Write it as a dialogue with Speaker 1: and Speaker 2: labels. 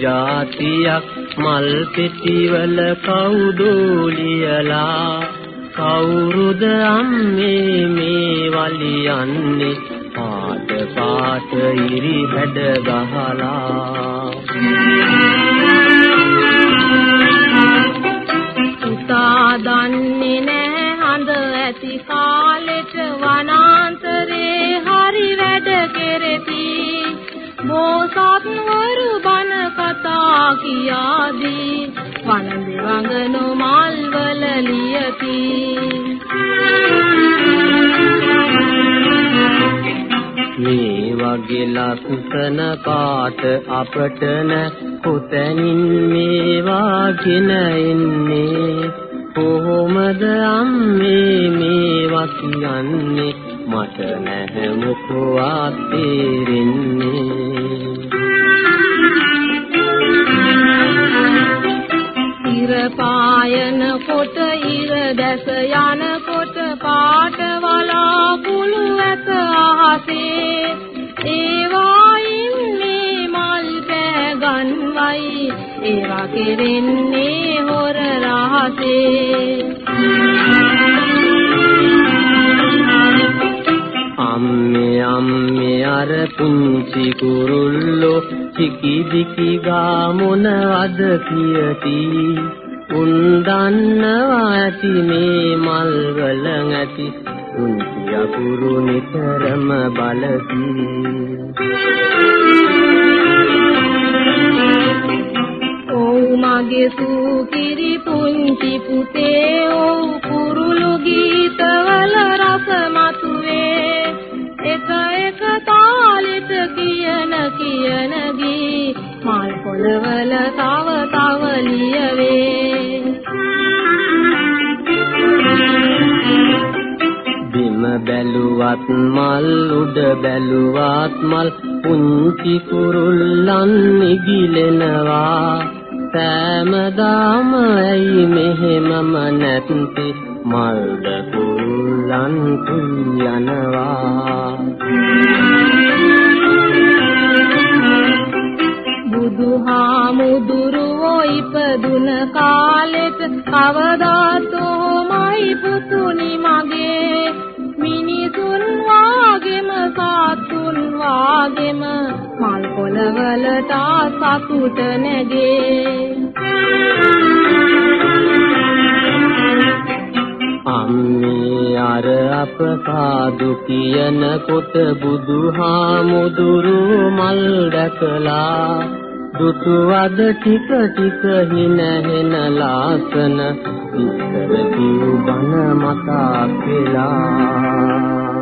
Speaker 1: જાතියක් මල් පෙතිවල කවුදෝලියලා කවුරුද අම්මේ මේ වලියන්නේ? පාට පාට ඉරි හැඩ ගහලා.
Speaker 2: පුතා දන්නේ නෑ හඳ ඇති කාලෙට වනාන්තරේ හරි වැඩ කෙරෙති. බෝසත්වරු බණ කතා කියාදී වනඳ වඟන මල් වල ලියති.
Speaker 1: මේ වගේ ලස්සන පාට අපට නැ කොතැනින් මේවාගෙන එන්නේ. කොහොමද අම්මේ මේවා කියන්නේ? මට නැහැ මොකවත් තේරෙන්නේ.
Speaker 2: කොට ඉර දැස යන කොට පාට වලාකුළු ඇත අහසේ. ඒවායින් මේ මල් පෑගන්වයි ඒවා කෙරෙන්නේ හොර රහසේ.
Speaker 1: අම්මේ අම්මේ අර පුංචි කුරුල්ලෝ චිකි දිකි ගා මොනවද කියති උන් දන්නවා ඇති මේ මල් වල ඇති. පුංචි අකුරු නිතරම බලති.
Speaker 2: ඔව් මගේ සූකිරි පුංචි පුතේ ඔව් කුරුළු ගීතවල රස මතුවේ. එක එක තාලෙට කියන කියන ගී මල් පොළවල තව තව ලියවේ
Speaker 1: බැලුවත් මල් උඩ බැලුවත් මල්. පුංචි කුරුල්ලන් ඉගිලෙනවා සෑමදාම ඇයි මෙහෙමම නැත්තේ මල්ද කුරුල්ලන් යනවා.
Speaker 2: බුදුහාමුදුරුවෝ ඉපදුන කාලෙට කවදාතෝමයි පුතුනි මගේ. මිනිසුන් වාගෙම සාතුන් වාගෙම මල් පොළවලට සතුට නැගේ.
Speaker 1: අම්මේ අර අප සාදු කියන කොට බුදුහාමුදුරු මල් දැකලා දුටුවද ටික ටික හින හෙන ලාසන. ඉස්සර කිව් බන මතක් වෙලා.